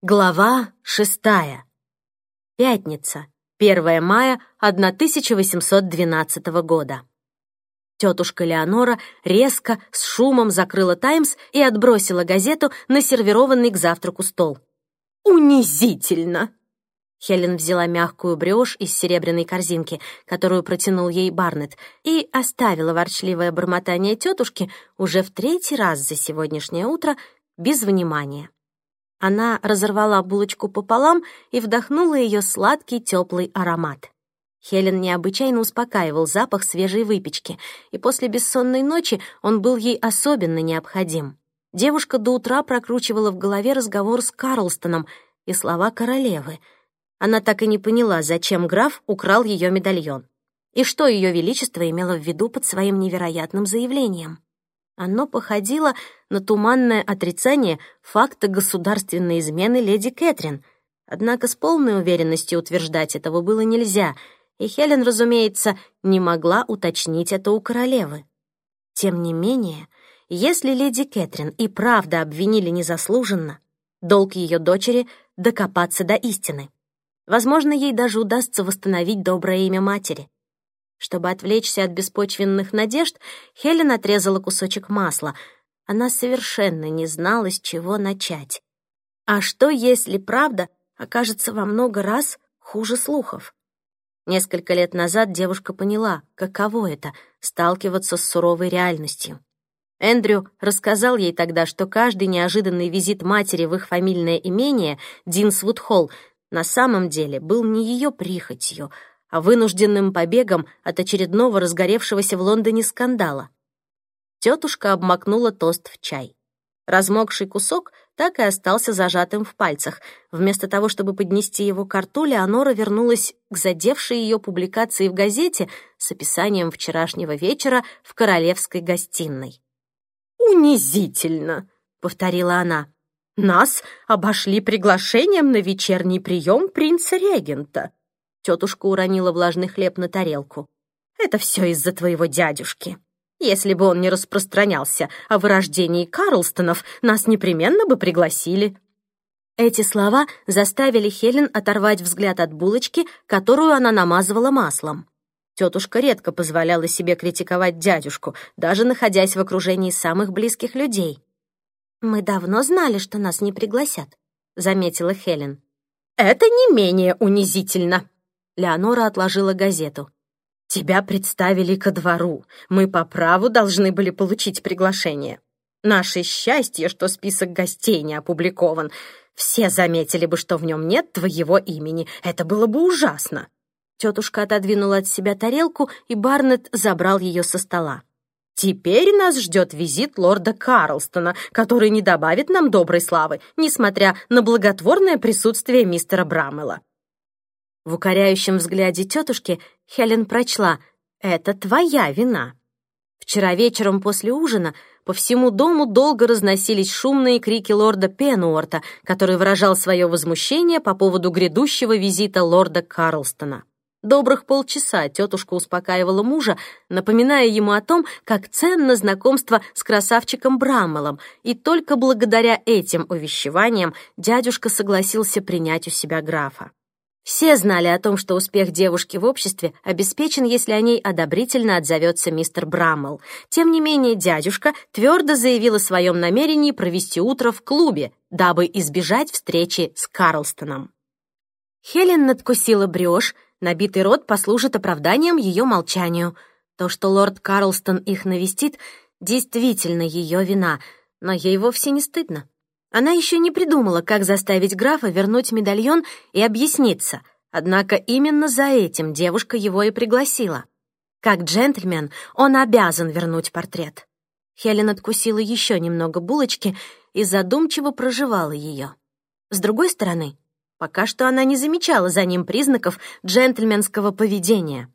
Глава шестая. Пятница, 1 мая 1812 года. Тетушка Леонора резко, с шумом закрыла «Таймс» и отбросила газету на сервированный к завтраку стол. «Унизительно!» Хелен взяла мягкую брioche из серебряной корзинки, которую протянул ей Барнет, и оставила ворчливое бормотание тетушки уже в третий раз за сегодняшнее утро без внимания. Она разорвала булочку пополам и вдохнула ее сладкий теплый аромат. Хелен необычайно успокаивал запах свежей выпечки, и после бессонной ночи он был ей особенно необходим. Девушка до утра прокручивала в голове разговор с Карлстоном и слова королевы. Она так и не поняла, зачем граф украл ее медальон. И что ее величество имело в виду под своим невероятным заявлением. Оно походило на туманное отрицание факта государственной измены леди Кэтрин. Однако с полной уверенностью утверждать этого было нельзя, и Хелен, разумеется, не могла уточнить это у королевы. Тем не менее, если леди Кэтрин и правда обвинили незаслуженно, долг ее дочери — докопаться до истины. Возможно, ей даже удастся восстановить доброе имя матери. Чтобы отвлечься от беспочвенных надежд, Хелен отрезала кусочек масла. Она совершенно не знала, с чего начать. А что, если правда окажется во много раз хуже слухов? Несколько лет назад девушка поняла, каково это — сталкиваться с суровой реальностью. Эндрю рассказал ей тогда, что каждый неожиданный визит матери в их фамильное имение, Динсвуд-Холл, на самом деле был не ее прихотью — вынужденным побегом от очередного разгоревшегося в Лондоне скандала. Тетушка обмакнула тост в чай. Размокший кусок так и остался зажатым в пальцах. Вместо того, чтобы поднести его к рту, Леонора вернулась к задевшей ее публикации в газете с описанием вчерашнего вечера в королевской гостиной. «Унизительно!» — повторила она. «Нас обошли приглашением на вечерний прием принца-регента. Тетушка уронила влажный хлеб на тарелку. «Это все из-за твоего дядюшки. Если бы он не распространялся о вырождении Карлстонов, нас непременно бы пригласили». Эти слова заставили Хелен оторвать взгляд от булочки, которую она намазывала маслом. Тетушка редко позволяла себе критиковать дядюшку, даже находясь в окружении самых близких людей. «Мы давно знали, что нас не пригласят», — заметила Хелен. «Это не менее унизительно», Леонора отложила газету. «Тебя представили ко двору. Мы по праву должны были получить приглашение. Наше счастье, что список гостей не опубликован. Все заметили бы, что в нем нет твоего имени. Это было бы ужасно». Тетушка отодвинула от себя тарелку, и Барнетт забрал ее со стола. «Теперь нас ждет визит лорда Карлстона, который не добавит нам доброй славы, несмотря на благотворное присутствие мистера Брамела. В укоряющем взгляде тетушки Хелен прочла «Это твоя вина». Вчера вечером после ужина по всему дому долго разносились шумные крики лорда Пенуорта, который выражал свое возмущение по поводу грядущего визита лорда Карлстона. Добрых полчаса тетушка успокаивала мужа, напоминая ему о том, как ценно знакомство с красавчиком Браммелом, и только благодаря этим увещеваниям дядюшка согласился принять у себя графа. Все знали о том, что успех девушки в обществе обеспечен, если о ней одобрительно отзовется мистер Браммел. Тем не менее, дядюшка твердо заявил о своем намерении провести утро в клубе, дабы избежать встречи с Карлстоном. Хелен надкусила брешь, набитый рот послужит оправданием ее молчанию. То, что лорд Карлстон их навестит, действительно ее вина, но ей вовсе не стыдно. Она еще не придумала, как заставить графа вернуть медальон и объясниться, однако именно за этим девушка его и пригласила. Как джентльмен, он обязан вернуть портрет. Хелен откусила еще немного булочки и задумчиво проживала ее. С другой стороны, пока что она не замечала за ним признаков джентльменского поведения.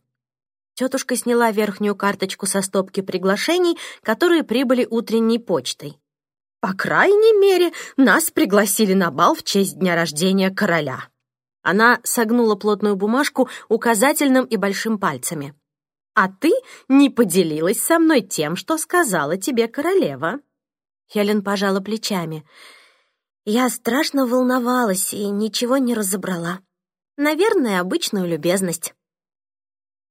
Тетушка сняла верхнюю карточку со стопки приглашений, которые прибыли утренней почтой. По крайней мере, нас пригласили на бал в честь дня рождения короля». Она согнула плотную бумажку указательным и большим пальцами. «А ты не поделилась со мной тем, что сказала тебе королева?» Хелен пожала плечами. Я страшно волновалась и ничего не разобрала. Наверное, обычную любезность.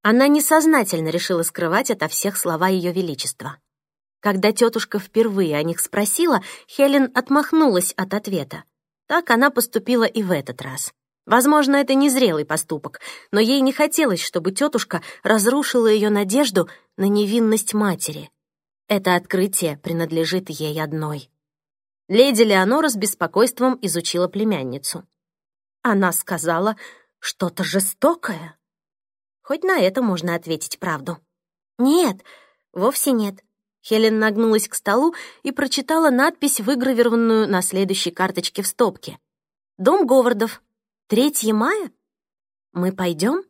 Она несознательно решила скрывать ото всех слова Ее Величества. Когда тетушка впервые о них спросила, Хелен отмахнулась от ответа. Так она поступила и в этот раз. Возможно, это незрелый поступок, но ей не хотелось, чтобы тетушка разрушила ее надежду на невинность матери. Это открытие принадлежит ей одной. Леди Леонора с беспокойством изучила племянницу. Она сказала что-то жестокое. Хоть на это можно ответить правду. Нет, вовсе нет. Хелен нагнулась к столу и прочитала надпись, выгравированную на следующей карточке в стопке. «Дом Говардов. 3 мая? Мы пойдем?»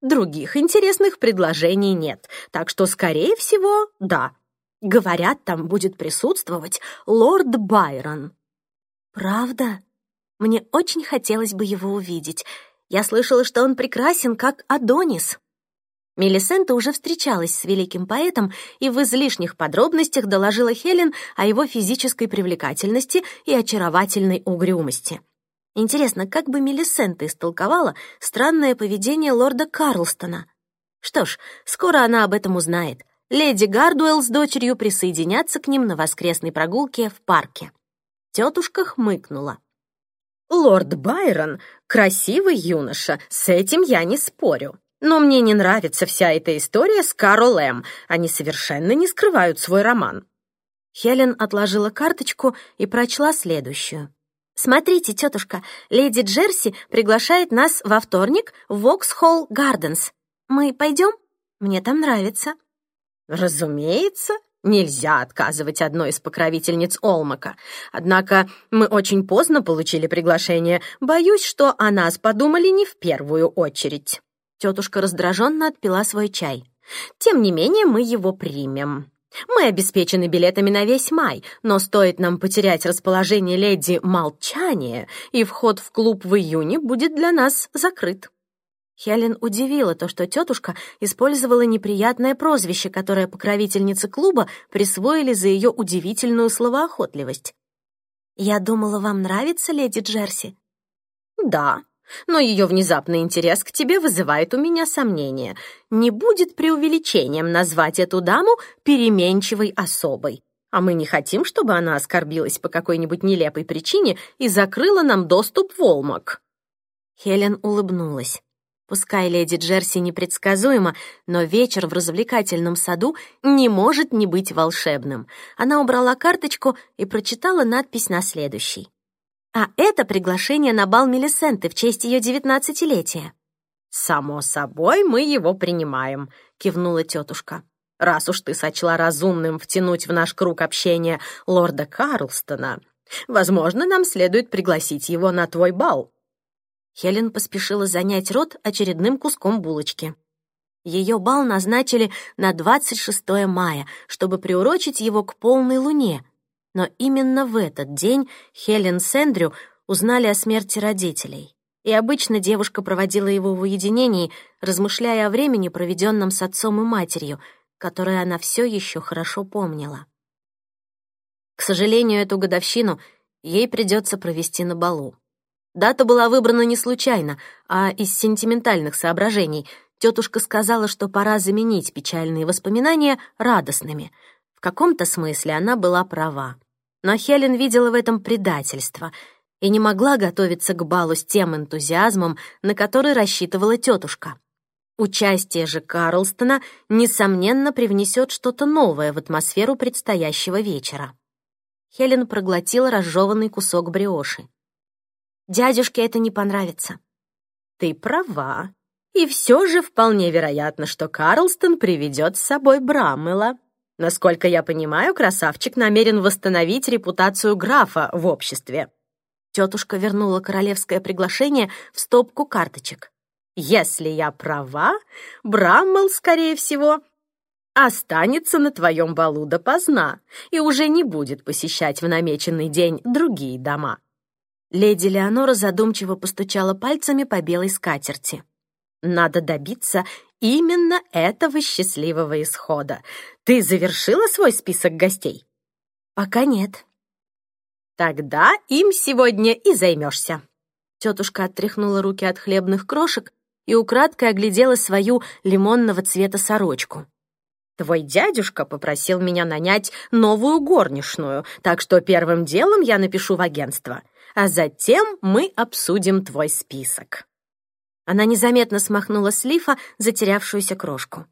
Других интересных предложений нет, так что, скорее всего, да. Говорят, там будет присутствовать лорд Байрон. Правда? Мне очень хотелось бы его увидеть. Я слышала, что он прекрасен, как Адонис. Мелисента уже встречалась с великим поэтом и в излишних подробностях доложила Хелен о его физической привлекательности и очаровательной угрюмости. Интересно, как бы Мелисента истолковала странное поведение лорда Карлстона? Что ж, скоро она об этом узнает. Леди Гардуэлл с дочерью присоединятся к ним на воскресной прогулке в парке. Тетушка хмыкнула. «Лорд Байрон — красивый юноша, с этим я не спорю. Но мне не нравится вся эта история с Карол М. Они совершенно не скрывают свой роман». Хелен отложила карточку и прочла следующую. «Смотрите, тетушка, леди Джерси приглашает нас во вторник в Воксхолл Гарденс. Мы пойдем? Мне там нравится». «Разумеется», Нельзя отказывать одной из покровительниц Олмака. Однако мы очень поздно получили приглашение. Боюсь, что о нас подумали не в первую очередь. Тетушка раздраженно отпила свой чай. «Тем не менее, мы его примем. Мы обеспечены билетами на весь май, но стоит нам потерять расположение леди молчание, и вход в клуб в июне будет для нас закрыт». Хелен удивила то, что тетушка использовала неприятное прозвище, которое покровительницы клуба присвоили за ее удивительную словоохотливость. «Я думала, вам нравится леди Джерси?» «Да», но ее внезапный интерес к тебе вызывает у меня сомнения. Не будет преувеличением назвать эту даму переменчивой особой. А мы не хотим, чтобы она оскорбилась по какой-нибудь нелепой причине и закрыла нам доступ в Олмак». Хелен улыбнулась. Пускай леди Джерси непредсказуема, но вечер в развлекательном саду не может не быть волшебным. Она убрала карточку и прочитала надпись на следующий. А это приглашение на бал Мелисенты в честь ее девятнадцатилетия. «Само собой, мы его принимаем», — кивнула тетушка. «Раз уж ты сочла разумным втянуть в наш круг общения лорда Карлстона, возможно, нам следует пригласить его на твой бал». Хелен поспешила занять рот очередным куском булочки. Ее бал назначили на 26 мая, чтобы приурочить его к полной луне — но именно в этот день Хелен с Эндрю узнали о смерти родителей. И обычно девушка проводила его в уединении, размышляя о времени, проведенном с отцом и матерью, которое она все еще хорошо помнила. К сожалению, эту годовщину ей придется провести на балу. Дата была выбрана не случайно, а из сентиментальных соображений. Тетушка сказала, что пора заменить печальные воспоминания радостными. В каком-то смысле она была права. Но Хелен видела в этом предательство и не могла готовиться к балу с тем энтузиазмом, на который рассчитывала тетушка. Участие же Карлстона, несомненно, привнесет что-то новое в атмосферу предстоящего вечера. Хелен проглотила разжеванный кусок бриоши. «Дядюшке это не понравится». «Ты права. И все же вполне вероятно, что Карлстон приведет с собой Браммела», Насколько я понимаю, красавчик намерен восстановить репутацию графа в обществе. Тетушка вернула королевское приглашение в стопку карточек. Если я права, Браммел, скорее всего, останется на твоем балу допоздна и уже не будет посещать в намеченный день другие дома. Леди Леонора задумчиво постучала пальцами по белой скатерти. Надо добиться именно этого счастливого исхода. Ты завершила свой список гостей? Пока нет. Тогда им сегодня и займешься. Тетушка оттряхнула руки от хлебных крошек и украдкой оглядела свою лимонного цвета сорочку. Твой дядюшка попросил меня нанять новую горничную, так что первым делом я напишу в агентство, а затем мы обсудим твой список». Она незаметно смахнула с лифа затерявшуюся крошку.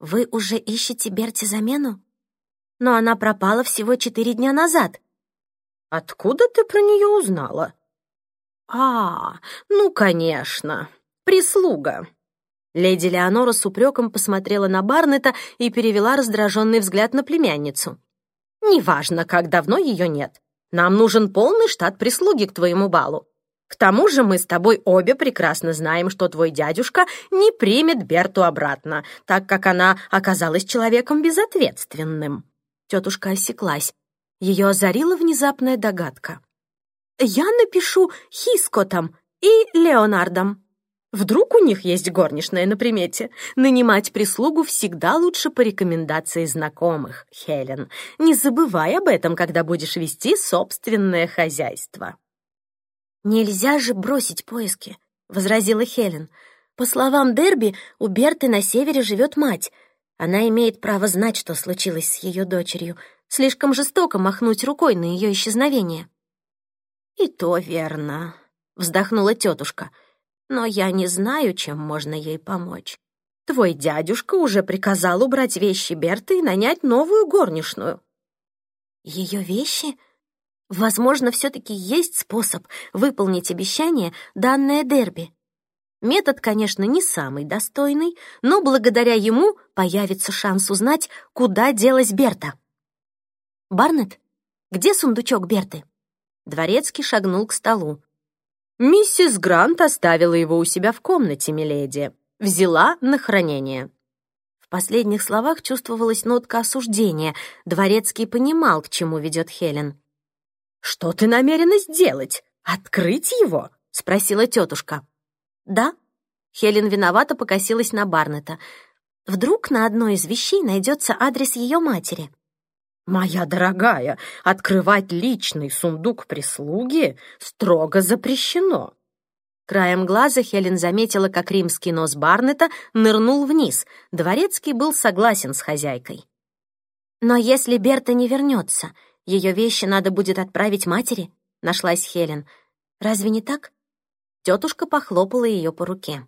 «Вы уже ищете Берти замену? Но она пропала всего четыре дня назад». «Откуда ты про нее узнала?» «А, ну, конечно, прислуга», Леди Леонора с упреком посмотрела на Барнета и перевела раздраженный взгляд на племянницу. «Неважно, как давно ее нет. Нам нужен полный штат прислуги к твоему балу. К тому же мы с тобой обе прекрасно знаем, что твой дядюшка не примет Берту обратно, так как она оказалась человеком безответственным». Тетушка осеклась. Ее озарила внезапная догадка. «Я напишу Хискотом и Леонардом», Вдруг у них есть горничная на примете? Нанимать прислугу всегда лучше по рекомендации знакомых, Хелен. Не забывай об этом, когда будешь вести собственное хозяйство. «Нельзя же бросить поиски», — возразила Хелен. «По словам Дерби, у Берты на севере живет мать. Она имеет право знать, что случилось с ее дочерью. Слишком жестоко махнуть рукой на ее исчезновение». «И то верно», — вздохнула тетушка. — но я не знаю, чем можно ей помочь. Твой дядюшка уже приказал убрать вещи Берты и нанять новую горничную». «Ее вещи?» Возможно, все-таки есть способ выполнить обещание, данное Дерби. Метод, конечно, не самый достойный, но благодаря ему появится шанс узнать, куда делась Берта. «Барнет, где сундучок Берты?» Дворецкий шагнул к столу. Миссис Грант оставила его у себя в комнате, миледи. Взяла на хранение. В последних словах чувствовалась нотка осуждения. Дворецкий понимал, к чему ведет Хелен. «Что ты намерена сделать? Открыть его?» — спросила тетушка. «Да». Хелен виновато покосилась на Барнета. «Вдруг на одной из вещей найдется адрес ее матери?» «Моя дорогая, открывать личный сундук прислуги строго запрещено». Краем глаза Хелен заметила, как римский нос Барнета нырнул вниз. Дворецкий был согласен с хозяйкой. «Но если Берта не вернется, ее вещи надо будет отправить матери», — нашлась Хелен. «Разве не так?» Тетушка похлопала ее по руке.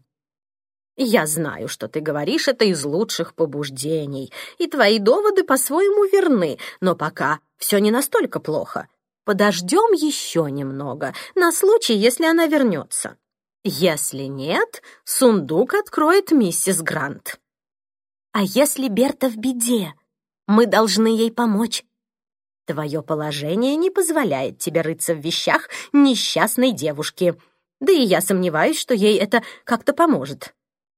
Я знаю, что ты говоришь это из лучших побуждений, и твои доводы по-своему верны, но пока все не настолько плохо. Подождем еще немного, на случай, если она вернется. Если нет, сундук откроет миссис Грант. А если Берта в беде? Мы должны ей помочь. Твое положение не позволяет тебе рыться в вещах несчастной девушки. Да и я сомневаюсь, что ей это как-то поможет.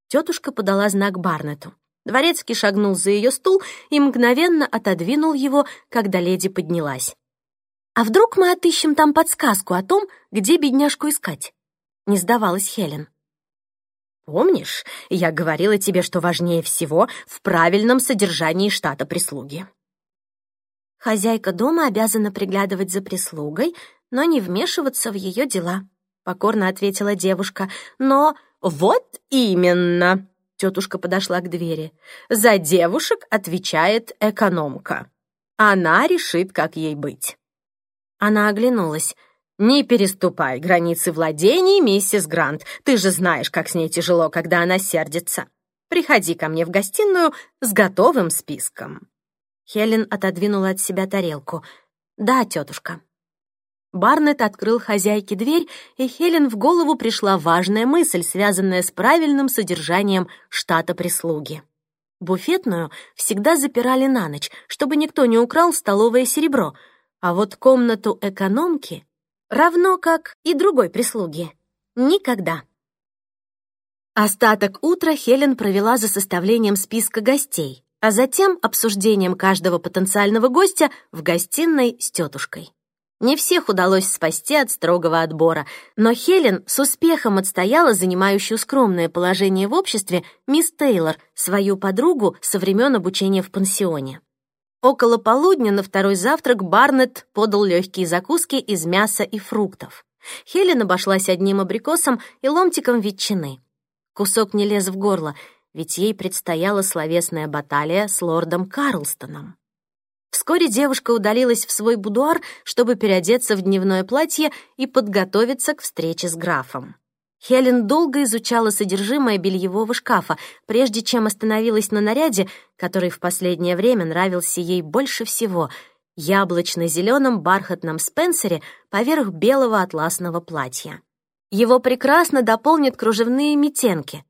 Тетушка подала знак Барнету. Дворецкий шагнул за ее стул и мгновенно отодвинул его, когда леди поднялась. «А вдруг мы отыщем там подсказку о том, где бедняжку искать?» — не сдавалась Хелен. «Помнишь, я говорила тебе, что важнее всего в правильном содержании штата прислуги?» «Хозяйка дома обязана приглядывать за прислугой, но не вмешиваться в ее дела», — покорно ответила девушка. «Но «Вот именно!» — тетушка подошла к двери. «За девушек отвечает экономка. Она решит, как ей быть». Она оглянулась. «Не переступай границы владений, миссис Грант. Ты же знаешь, как с ней тяжело, когда она сердится. Приходи ко мне в гостиную с готовым списком». Хелен отодвинула от себя тарелку. «Да, тетушка». Барнет открыл хозяйке дверь, и Хелен в голову пришла важная мысль, связанная с правильным содержанием штата прислуги. Буфетную всегда запирали на ночь, чтобы никто не украл столовое серебро, а вот комнату экономки, равно как и другой прислуги, никогда. Остаток утра Хелен провела за составлением списка гостей, а затем обсуждением каждого потенциального гостя в гостиной с тетушкой. Не всех удалось спасти от строгого отбора, но Хелен с успехом отстояла занимающую скромное положение в обществе мисс Тейлор, свою подругу со времен обучения в пансионе. Около полудня на второй завтрак Барнетт подал легкие закуски из мяса и фруктов. Хелен обошлась одним абрикосом и ломтиком ветчины. Кусок не лез в горло, ведь ей предстояла словесная баталия с лордом Карлстоном. Вскоре девушка удалилась в свой будуар, чтобы переодеться в дневное платье и подготовиться к встрече с графом. Хелен долго изучала содержимое бельевого шкафа, прежде чем остановилась на наряде, который в последнее время нравился ей больше всего — яблочно-зеленом бархатном спенсере поверх белого атласного платья. Его прекрасно дополнят кружевные метенки,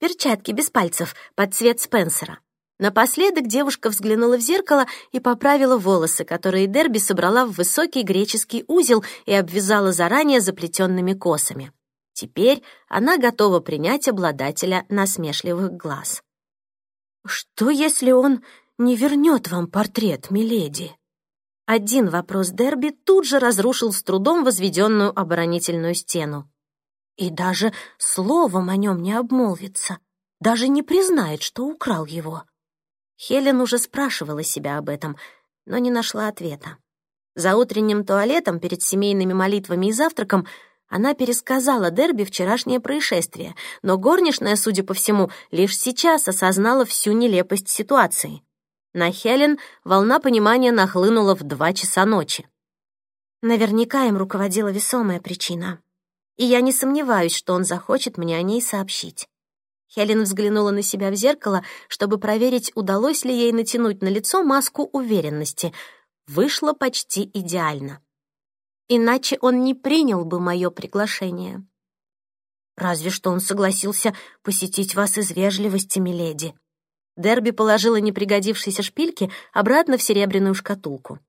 перчатки без пальцев под цвет спенсера. Напоследок девушка взглянула в зеркало и поправила волосы, которые Дерби собрала в высокий греческий узел и обвязала заранее заплетенными косами. Теперь она готова принять обладателя насмешливых глаз. «Что, если он не вернет вам портрет, миледи?» Один вопрос Дерби тут же разрушил с трудом возведенную оборонительную стену. И даже словом о нем не обмолвится, даже не признает, что украл его. Хелен уже спрашивала себя об этом, но не нашла ответа. За утренним туалетом перед семейными молитвами и завтраком она пересказала Дерби вчерашнее происшествие, но горничная, судя по всему, лишь сейчас осознала всю нелепость ситуации. На Хелен волна понимания нахлынула в два часа ночи. Наверняка им руководила весомая причина. И я не сомневаюсь, что он захочет мне о ней сообщить. Хелен взглянула на себя в зеркало, чтобы проверить, удалось ли ей натянуть на лицо маску уверенности. Вышло почти идеально иначе он не принял бы мое приглашение. Разве что он согласился посетить вас из вежливости, миледи. Дерби положила непригодившиеся шпильки обратно в серебряную шкатулку.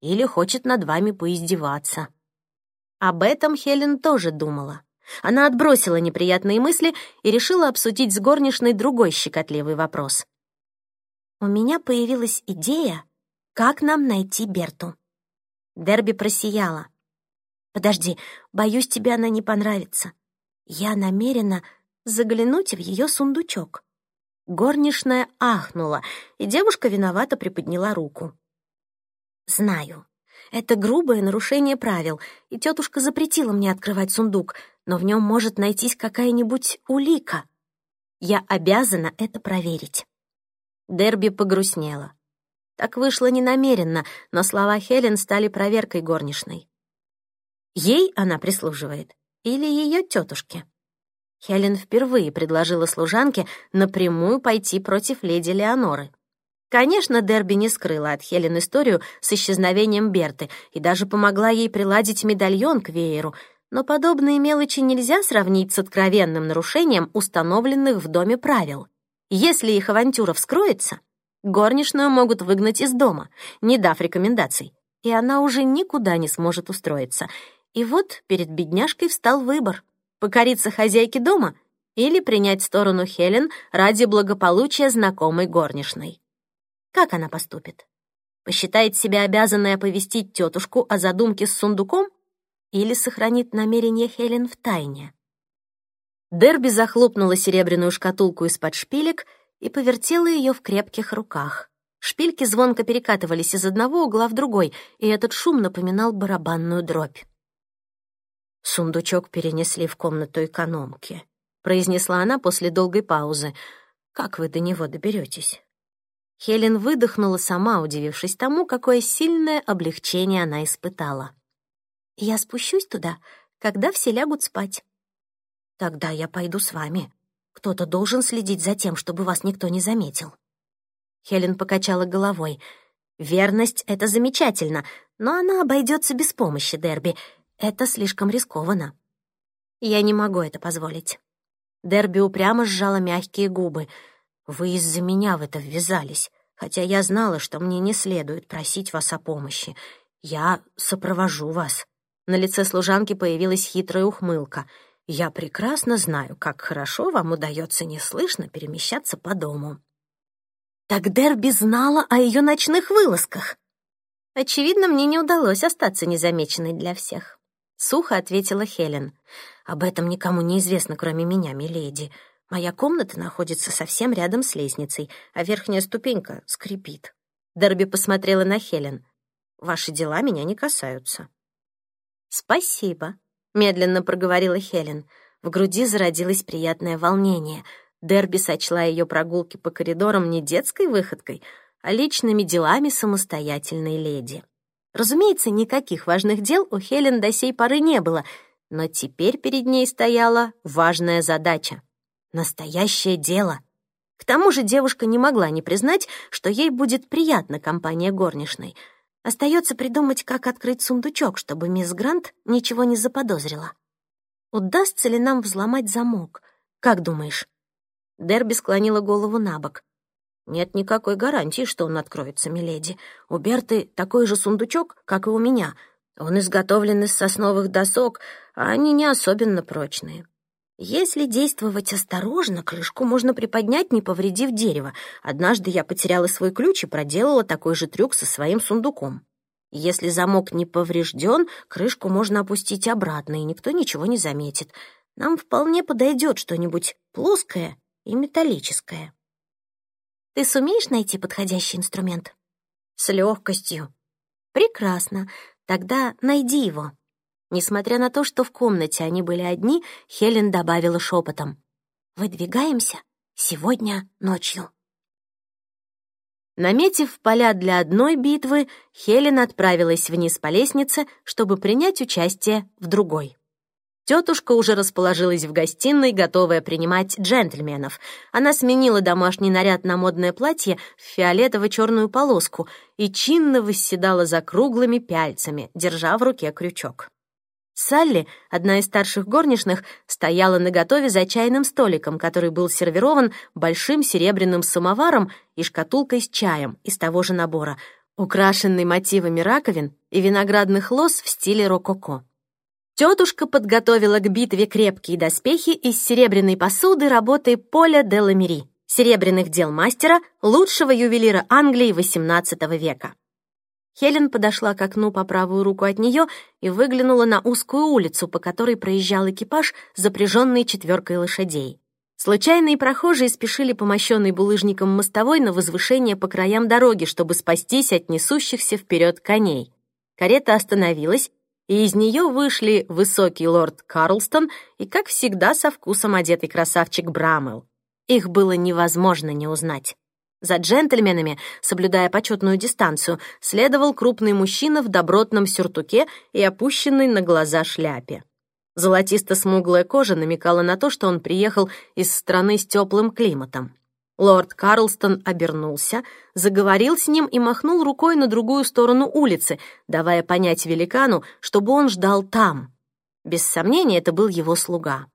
Или хочет над вами поиздеваться. Об этом Хелен тоже думала. Она отбросила неприятные мысли и решила обсудить с горничной другой щекотливый вопрос. «У меня появилась идея, как нам найти Берту». Дерби просияла. Подожди, боюсь, тебе она не понравится. Я намерена заглянуть в ее сундучок. Горничная ахнула, и девушка виновато приподняла руку. Знаю, это грубое нарушение правил, и тетушка запретила мне открывать сундук, но в нем может найтись какая-нибудь улика. Я обязана это проверить. Дерби погрустнела. Так вышло ненамеренно, но слова Хелен стали проверкой горничной. Ей она прислуживает или ее тетушке? Хелен впервые предложила служанке напрямую пойти против леди Леоноры. Конечно, Дерби не скрыла от Хелен историю с исчезновением Берты и даже помогла ей приладить медальон к вееру, но подобные мелочи нельзя сравнить с откровенным нарушением установленных в доме правил. Если их авантюра вскроется, горничную могут выгнать из дома, не дав рекомендаций, и она уже никуда не сможет устроиться — и вот перед бедняжкой встал выбор — покориться хозяйке дома или принять сторону Хелен ради благополучия знакомой горничной. Как она поступит? Посчитает себя обязанной оповестить тетушку о задумке с сундуком или сохранит намерение Хелен в тайне? Дерби захлопнула серебряную шкатулку из-под шпилек и повертела ее в крепких руках. Шпильки звонко перекатывались из одного угла в другой, и этот шум напоминал барабанную дробь. «Сундучок перенесли в комнату экономки», — произнесла она после долгой паузы. «Как вы до него доберетесь?» Хелен выдохнула сама, удивившись тому, какое сильное облегчение она испытала. «Я спущусь туда, когда все лягут спать». «Тогда я пойду с вами. Кто-то должен следить за тем, чтобы вас никто не заметил». Хелен покачала головой. «Верность — это замечательно, но она обойдется без помощи Дерби, это слишком рискованно. Я не могу это позволить. Дерби упрямо сжала мягкие губы. Вы из-за меня в это ввязались, хотя я знала, что мне не следует просить вас о помощи. Я сопровожу вас. На лице служанки появилась хитрая ухмылка. Я прекрасно знаю, как хорошо вам удается неслышно перемещаться по дому. Так Дерби знала о ее ночных вылазках. Очевидно, мне не удалось остаться незамеченной для всех. Сухо ответила Хелен. «Об этом никому не известно, кроме меня, миледи. Моя комната находится совсем рядом с лестницей, а верхняя ступенька скрипит». Дерби посмотрела на Хелен. «Ваши дела меня не касаются». «Спасибо», — медленно проговорила Хелен. В груди зародилось приятное волнение. Дерби сочла ее прогулки по коридорам не детской выходкой, а личными делами самостоятельной леди. Разумеется, никаких важных дел у Хелен до сей поры не было, но теперь перед ней стояла важная задача. Настоящее дело. К тому же девушка не могла не признать, что ей будет приятна компания горничной. Остается придумать, как открыть сундучок, чтобы мисс Грант ничего не заподозрила. Удастся ли нам взломать замок? Как думаешь? Дерби склонила голову на бок. Нет никакой гарантии, что он откроется, миледи. У Берты такой же сундучок, как и у меня. Он изготовлен из сосновых досок, а они не особенно прочные. Если действовать осторожно, крышку можно приподнять, не повредив дерево. Однажды я потеряла свой ключ и проделала такой же трюк со своим сундуком. Если замок не поврежден, крышку можно опустить обратно, и никто ничего не заметит. Нам вполне подойдет что-нибудь плоское и металлическое. Ты сумеешь найти подходящий инструмент? С легкостью. Прекрасно. Тогда найди его. Несмотря на то, что в комнате они были одни, Хелен добавила шепотом. «Выдвигаемся сегодня ночью». Наметив поля для одной битвы, Хелен отправилась вниз по лестнице, чтобы принять участие в другой. Тетушка уже расположилась в гостиной, готовая принимать джентльменов. Она сменила домашний наряд на модное платье в фиолетово-черную полоску и чинно восседала за круглыми пяльцами, держа в руке крючок. Салли, одна из старших горничных, стояла наготове за чайным столиком, который был сервирован большим серебряным самоваром и шкатулкой с чаем из того же набора, украшенной мотивами раковин и виноградных лоз в стиле рококо. Тетушка подготовила к битве крепкие доспехи из серебряной посуды работы Поля де Ламери, серебряных дел мастера, лучшего ювелира Англии XVIII века. Хелен подошла к окну по правую руку от нее и выглянула на узкую улицу, по которой проезжал экипаж, запряженный четверкой лошадей. Случайные прохожие спешили по мощенной булыжником мостовой на возвышение по краям дороги, чтобы спастись от несущихся вперед коней. Карета остановилась, и из нее вышли высокий лорд Карлстон и, как всегда, со вкусом одетый красавчик Брамел. Их было невозможно не узнать. За джентльменами, соблюдая почетную дистанцию, следовал крупный мужчина в добротном сюртуке и опущенной на глаза шляпе. Золотисто-смуглая кожа намекала на то, что он приехал из страны с теплым климатом. Лорд Карлстон обернулся, заговорил с ним и махнул рукой на другую сторону улицы, давая понять великану, чтобы он ждал там. Без сомнения, это был его слуга.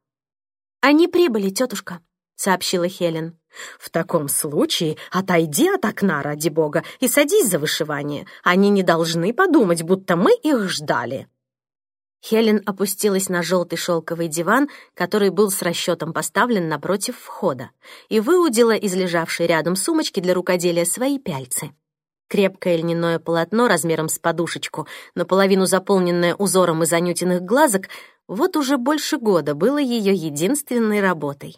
«Они прибыли, тетушка», — сообщила Хелен. «В таком случае отойди от окна, ради бога, и садись за вышивание. Они не должны подумать, будто мы их ждали». Хелен опустилась на желтый шелковый диван, который был с расчетом поставлен напротив входа, и выудила из лежавшей рядом сумочки для рукоделия свои пяльцы. Крепкое льняное полотно размером с подушечку, наполовину заполненное узором из анютиных глазок, вот уже больше года было ее единственной работой.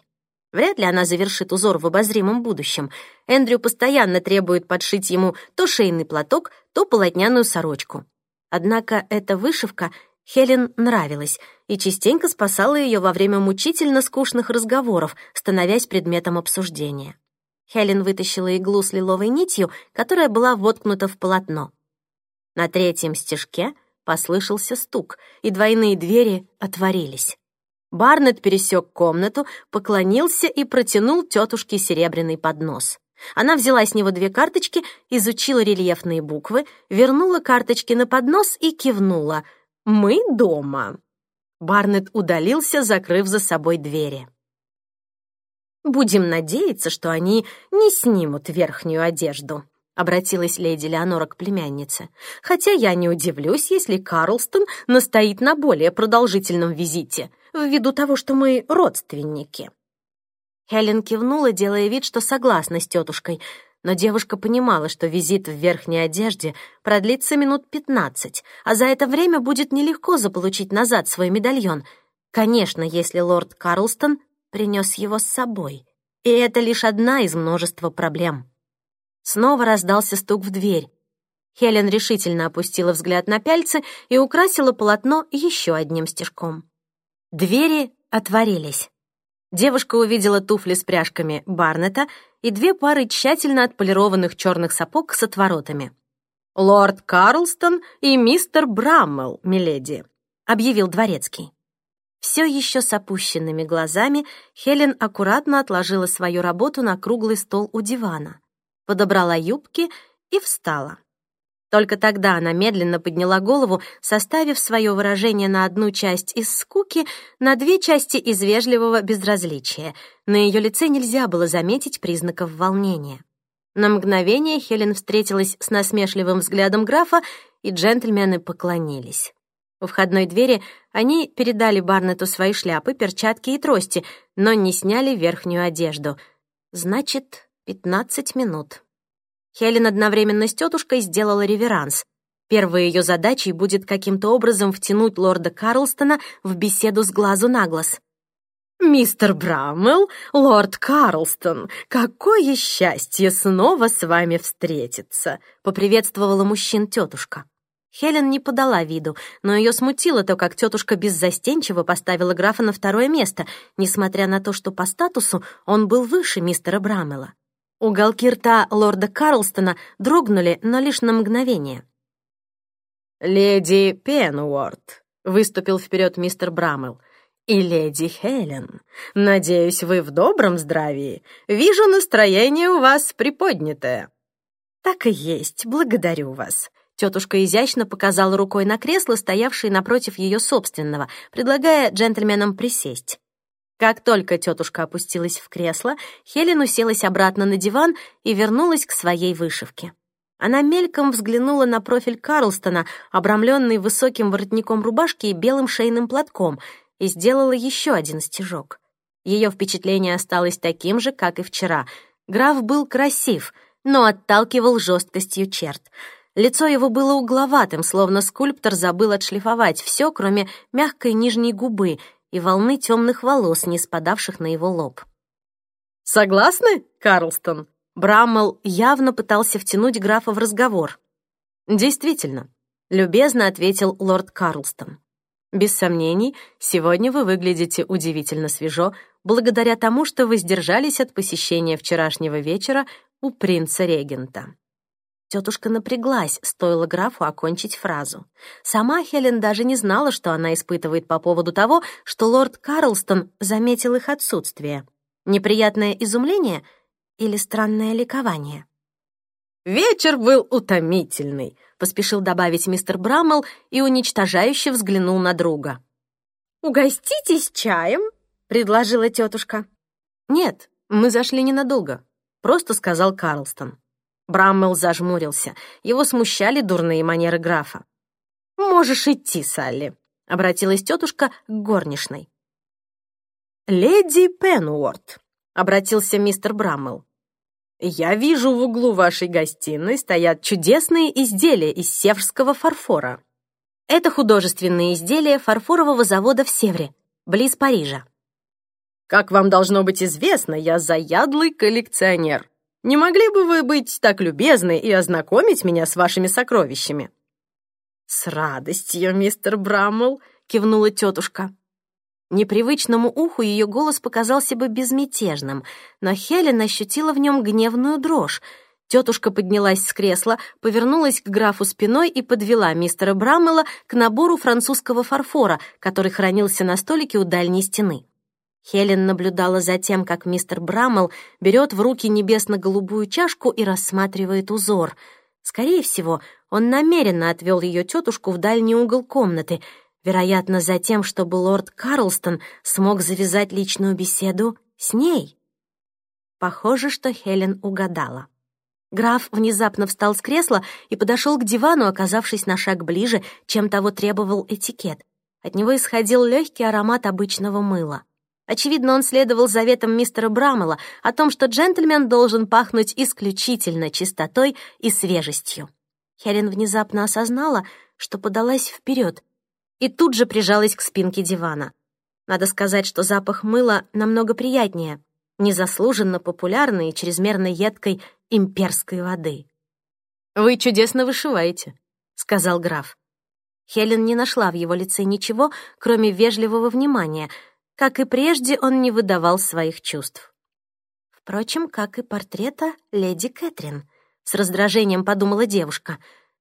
Вряд ли она завершит узор в обозримом будущем. Эндрю постоянно требует подшить ему то шейный платок, то полотняную сорочку. Однако эта вышивка — Хелен нравилась и частенько спасала ее во время мучительно скучных разговоров, становясь предметом обсуждения. Хелен вытащила иглу с лиловой нитью, которая была воткнута в полотно. На третьем стежке послышался стук, и двойные двери отворились. Барнет пересек комнату, поклонился и протянул тетушке серебряный поднос. Она взяла с него две карточки, изучила рельефные буквы, вернула карточки на поднос и кивнула — «Мы дома». Барнет удалился, закрыв за собой двери. «Будем надеяться, что они не снимут верхнюю одежду», — обратилась леди Леонора к племяннице. «Хотя я не удивлюсь, если Карлстон настоит на более продолжительном визите, ввиду того, что мы родственники». Хелен кивнула, делая вид, что согласна с тетушкой, но девушка понимала, что визит в верхней одежде продлится минут пятнадцать, а за это время будет нелегко заполучить назад свой медальон. Конечно, если лорд Карлстон принес его с собой. И это лишь одна из множества проблем. Снова раздался стук в дверь. Хелен решительно опустила взгляд на пяльцы и украсила полотно еще одним стежком. Двери отворились. Девушка увидела туфли с пряжками Барнета и две пары тщательно отполированных черных сапог с отворотами. «Лорд Карлстон и мистер Браммел, миледи», — объявил дворецкий. Все еще с опущенными глазами Хелен аккуратно отложила свою работу на круглый стол у дивана, подобрала юбки и встала. Только тогда она медленно подняла голову, составив свое выражение на одну часть из скуки, на две части из вежливого безразличия. На ее лице нельзя было заметить признаков волнения. На мгновение Хелен встретилась с насмешливым взглядом графа, и джентльмены поклонились. У входной двери они передали Барнету свои шляпы, перчатки и трости, но не сняли верхнюю одежду. Значит, пятнадцать минут. Хелен одновременно с тетушкой сделала реверанс. Первой ее задачей будет каким-то образом втянуть лорда Карлстона в беседу с глазу на глаз. «Мистер Браммел, лорд Карлстон, какое счастье снова с вами встретиться!» — поприветствовала мужчин тетушка. Хелен не подала виду, но ее смутило то, как тетушка беззастенчиво поставила графа на второе место, несмотря на то, что по статусу он был выше мистера Браммела. Уголки рта лорда Карлстона дрогнули, но лишь на мгновение. «Леди Пенуорт», — выступил вперед мистер Браммел, «и леди Хелен. Надеюсь, вы в добром здравии. Вижу, настроение у вас приподнятое». «Так и есть, благодарю вас». Тетушка изящно показала рукой на кресло, стоявшее напротив ее собственного, предлагая джентльменам присесть. Как только тетушка опустилась в кресло, Хелен уселась обратно на диван и вернулась к своей вышивке. Она мельком взглянула на профиль Карлстона, обрамленный высоким воротником рубашки и белым шейным платком, и сделала еще один стежок. Ее впечатление осталось таким же, как и вчера. Граф был красив, но отталкивал жесткостью черт. Лицо его было угловатым, словно скульптор забыл отшлифовать все, кроме мягкой нижней губы — и волны темных волос, не спадавших на его лоб. «Согласны, Карлстон?» Браммел явно пытался втянуть графа в разговор. «Действительно», — любезно ответил лорд Карлстон. «Без сомнений, сегодня вы выглядите удивительно свежо, благодаря тому, что вы сдержались от посещения вчерашнего вечера у принца-регента». Тетушка напряглась, стоило графу окончить фразу. Сама Хелен даже не знала, что она испытывает по поводу того, что лорд Карлстон заметил их отсутствие. Неприятное изумление или странное ликование? «Вечер был утомительный», — поспешил добавить мистер Браммел и уничтожающе взглянул на друга. «Угоститесь чаем?» — предложила тетушка. «Нет, мы зашли ненадолго», — просто сказал Карлстон. Браммел зажмурился. Его смущали дурные манеры графа. «Можешь идти, Салли», — обратилась тетушка к горничной. «Леди Пенуорт», — обратился мистер Браммел. «Я вижу, в углу вашей гостиной стоят чудесные изделия из севрского фарфора. Это художественные изделия фарфорового завода в Севре, близ Парижа. Как вам должно быть известно, я заядлый коллекционер. Не могли бы вы быть так любезны и ознакомить меня с вашими сокровищами?» «С радостью, мистер Браммел», — кивнула тетушка. Непривычному уху ее голос показался бы безмятежным, но Хелен ощутила в нем гневную дрожь. Тетушка поднялась с кресла, повернулась к графу спиной и подвела мистера Браммела к набору французского фарфора, который хранился на столике у дальней стены. Хелен наблюдала за тем, как мистер Браммел берет в руки небесно-голубую чашку и рассматривает узор. Скорее всего, он намеренно отвел ее тетушку в дальний угол комнаты, вероятно, за тем, чтобы лорд Карлстон смог завязать личную беседу с ней. Похоже, что Хелен угадала. Граф внезапно встал с кресла и подошел к дивану, оказавшись на шаг ближе, чем того требовал этикет. От него исходил легкий аромат обычного мыла. Очевидно, он следовал заветам мистера Браммела о том, что джентльмен должен пахнуть исключительно чистотой и свежестью. Хелен внезапно осознала, что подалась вперед, и тут же прижалась к спинке дивана. Надо сказать, что запах мыла намного приятнее. незаслуженно популярной и чрезмерно едкой имперской воды. «Вы чудесно вышиваете», — сказал граф. Хелен не нашла в его лице ничего, кроме вежливого внимания. Как и прежде, он не выдавал своих чувств. Впрочем, как и портрета леди Кэтрин, с раздражением подумала девушка.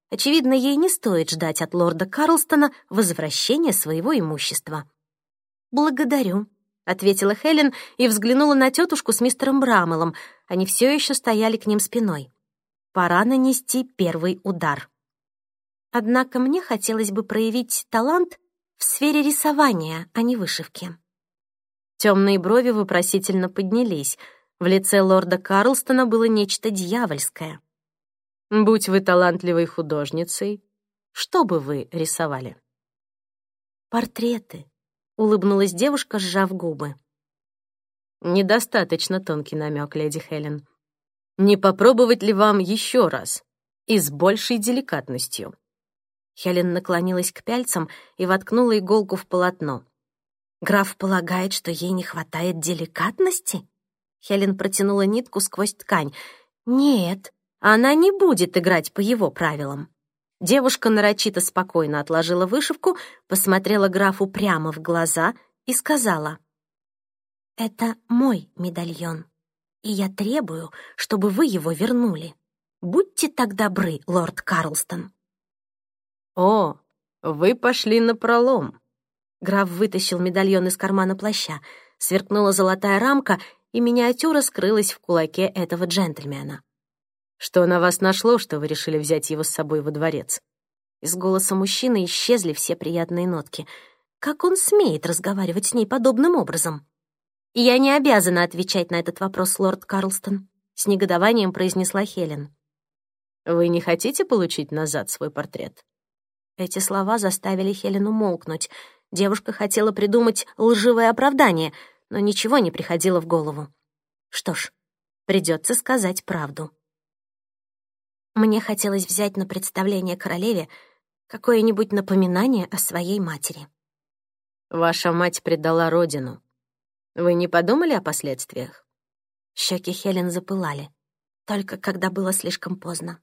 Очевидно, ей не стоит ждать от лорда Карлстона возвращения своего имущества. «Благодарю», — ответила Хелен и взглянула на тетушку с мистером Брамелом. Они все еще стояли к ним спиной. Пора нанести первый удар. Однако мне хотелось бы проявить талант в сфере рисования, а не вышивки. Темные брови вопросительно поднялись. В лице лорда Карлстона было нечто дьявольское. «Будь вы талантливой художницей, что бы вы рисовали?» «Портреты», — улыбнулась девушка, сжав губы. «Недостаточно тонкий намек, леди Хелен. Не попробовать ли вам еще раз и с большей деликатностью?» Хелен наклонилась к пяльцам и воткнула иголку в полотно. «Граф полагает, что ей не хватает деликатности?» Хелен протянула нитку сквозь ткань. «Нет, она не будет играть по его правилам». Девушка нарочито спокойно отложила вышивку, посмотрела графу прямо в глаза и сказала. «Это мой медальон, и я требую, чтобы вы его вернули. Будьте так добры, лорд Карлстон». «О, вы пошли на пролом!» Граф вытащил медальон из кармана плаща. Сверкнула золотая рамка, и миниатюра скрылась в кулаке этого джентльмена. «Что на вас нашло, что вы решили взять его с собой во дворец?» Из голоса мужчины исчезли все приятные нотки. Как он смеет разговаривать с ней подобным образом? «Я не обязана отвечать на этот вопрос, лорд Карлстон», — с негодованием произнесла Хелен. «Вы не хотите получить назад свой портрет?» Эти слова заставили Хелену молкнуть. Девушка хотела придумать лживое оправдание, но ничего не приходило в голову. Что ж, придется сказать правду. Мне хотелось взять на представление королеве какое-нибудь напоминание о своей матери. «Ваша мать предала родину. Вы не подумали о последствиях?» Щеки Хелен запылали, только когда было слишком поздно.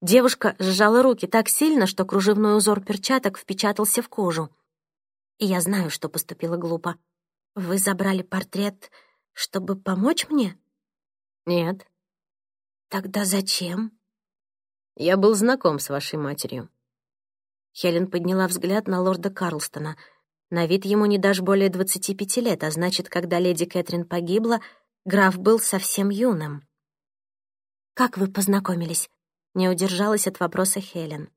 Девушка сжала руки так сильно, что кружевной узор перчаток впечатался в кожу. И я знаю, что поступила глупо. Вы забрали портрет, чтобы помочь мне? Нет. Тогда зачем? Я был знаком с вашей матерью. Хелен подняла взгляд на лорда Карлстона. На вид ему не даже более 25 лет, а значит, когда леди Кэтрин погибла, граф был совсем юным. «Как вы познакомились?» Не удержалась от вопроса Хелен.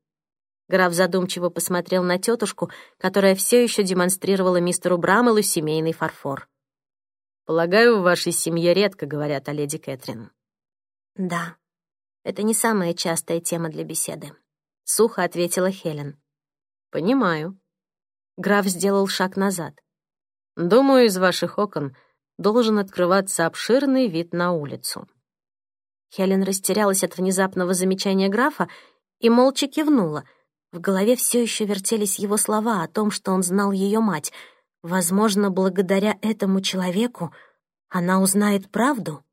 Граф задумчиво посмотрел на тетушку, которая все еще демонстрировала мистеру Брамелу семейный фарфор. «Полагаю, в вашей семье редко говорят о леди Кэтрин». «Да, это не самая частая тема для беседы», — сухо ответила Хелен. «Понимаю». Граф сделал шаг назад. «Думаю, из ваших окон должен открываться обширный вид на улицу». Хелен растерялась от внезапного замечания графа и молча кивнула. В голове все еще вертелись его слова о том, что он знал ее мать. Возможно, благодаря этому человеку она узнает правду.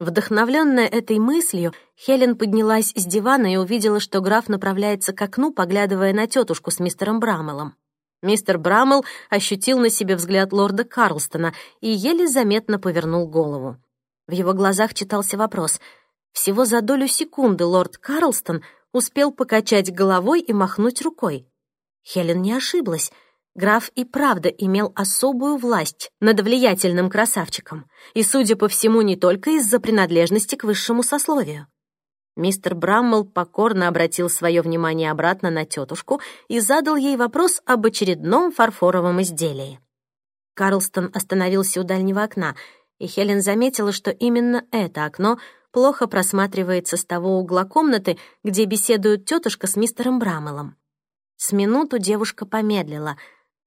Вдохновленная этой мыслью, Хелен поднялась с дивана и увидела, что граф направляется к окну, поглядывая на тетушку с мистером Брамелом. Мистер Брамел ощутил на себе взгляд лорда Карлстона и еле заметно повернул голову. В его глазах читался вопрос. Всего за долю секунды лорд Карлстон успел покачать головой и махнуть рукой. Хелен не ошиблась. Граф и правда имел особую власть над влиятельным красавчиком, и, судя по всему, не только из-за принадлежности к высшему сословию. Мистер Браммел покорно обратил свое внимание обратно на тетушку и задал ей вопрос об очередном фарфоровом изделии. Карлстон остановился у дальнего окна — и Хелен заметила, что именно это окно плохо просматривается с того угла комнаты, где беседуют тетушка с мистером Брамелом. С минуту девушка помедлила,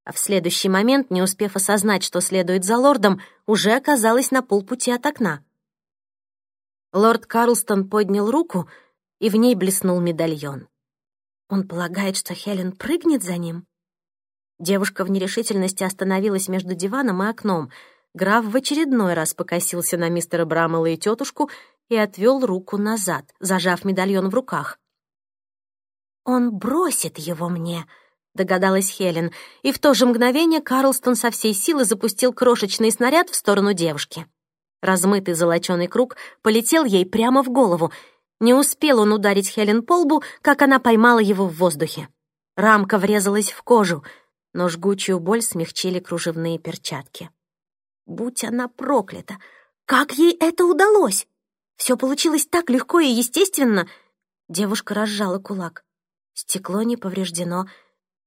а в следующий момент, не успев осознать, что следует за лордом, уже оказалась на полпути от окна. Лорд Карлстон поднял руку, и в ней блеснул медальон. Он полагает, что Хелен прыгнет за ним? Девушка в нерешительности остановилась между диваном и окном — Граф в очередной раз покосился на мистера Браммела и тетушку и отвел руку назад, зажав медальон в руках. «Он бросит его мне», — догадалась Хелен, и в то же мгновение Карлстон со всей силы запустил крошечный снаряд в сторону девушки. Размытый золоченый круг полетел ей прямо в голову. Не успел он ударить Хелен по лбу, как она поймала его в воздухе. Рамка врезалась в кожу, но жгучую боль смягчили кружевные перчатки. Будь она проклята! Как ей это удалось? Все получилось так легко и естественно. Девушка разжала кулак. Стекло не повреждено,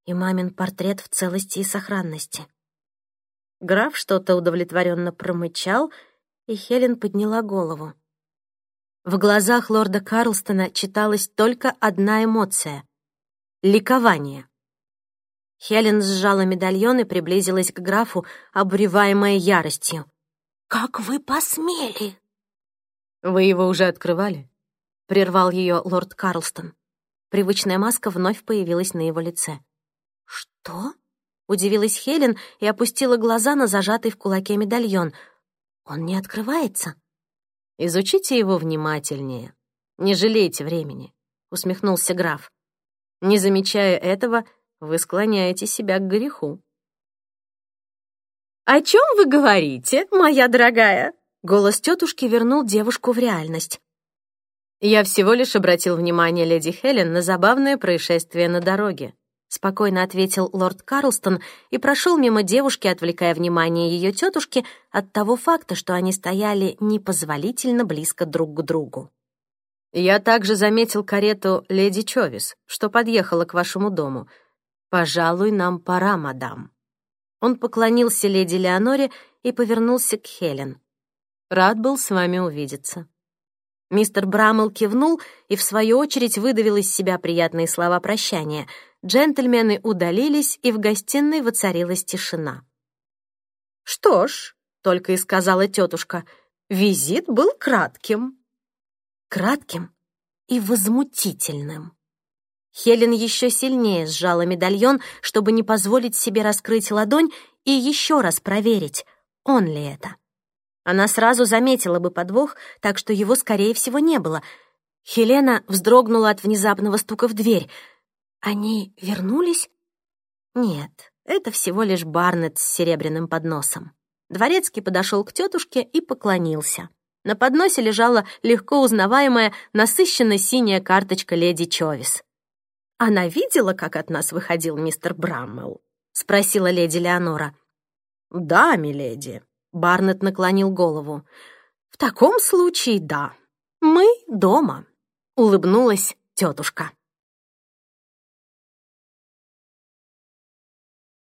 и мамин портрет в целости и сохранности. Граф что-то удовлетворенно промычал, и Хелен подняла голову. В глазах лорда Карлстона читалась только одна эмоция — ликование. Хелен сжала медальон и приблизилась к графу, обуреваемая яростью. «Как вы посмели?» «Вы его уже открывали?» — прервал ее лорд Карлстон. Привычная маска вновь появилась на его лице. «Что?» — удивилась Хелен и опустила глаза на зажатый в кулаке медальон. «Он не открывается?» «Изучите его внимательнее. Не жалейте времени», — усмехнулся граф. «Не замечая этого, вы склоняете себя к греху». «О чем вы говорите, моя дорогая?» Голос тетушки вернул девушку в реальность. «Я всего лишь обратил внимание леди Хелен на забавное происшествие на дороге», спокойно ответил лорд Карлстон и прошел мимо девушки, отвлекая внимание ее тетушки от того факта, что они стояли непозволительно близко друг к другу. «Я также заметил карету леди Човис, что подъехала к вашему дому. Пожалуй, нам пора, мадам». Он поклонился леди Леоноре и повернулся к Хелен. «Рад был с вами увидеться». Мистер Браммел кивнул и, в свою очередь, выдавил из себя приятные слова прощания. Джентльмены удалились, и в гостиной воцарилась тишина. «Что ж», — только и сказала тетушка, — «визит был кратким». Кратким и возмутительным. Хелен еще сильнее сжала медальон, чтобы не позволить себе раскрыть ладонь и еще раз проверить, он ли это. Она сразу заметила бы подвох, так что его, скорее всего, не было. Хелена вздрогнула от внезапного стука в дверь. Они вернулись? Нет, это всего лишь Барнет с серебряным подносом. Дворецкий подошел к тетушке и поклонился. На подносе лежала легко узнаваемая, насыщенно синяя карточка леди Човис. «Она видела, как от нас выходил мистер Браммел?» — спросила леди Леонора. «Да, миледи», Барнет наклонил голову. «В таком случае да. Мы дома», — улыбнулась тетушка.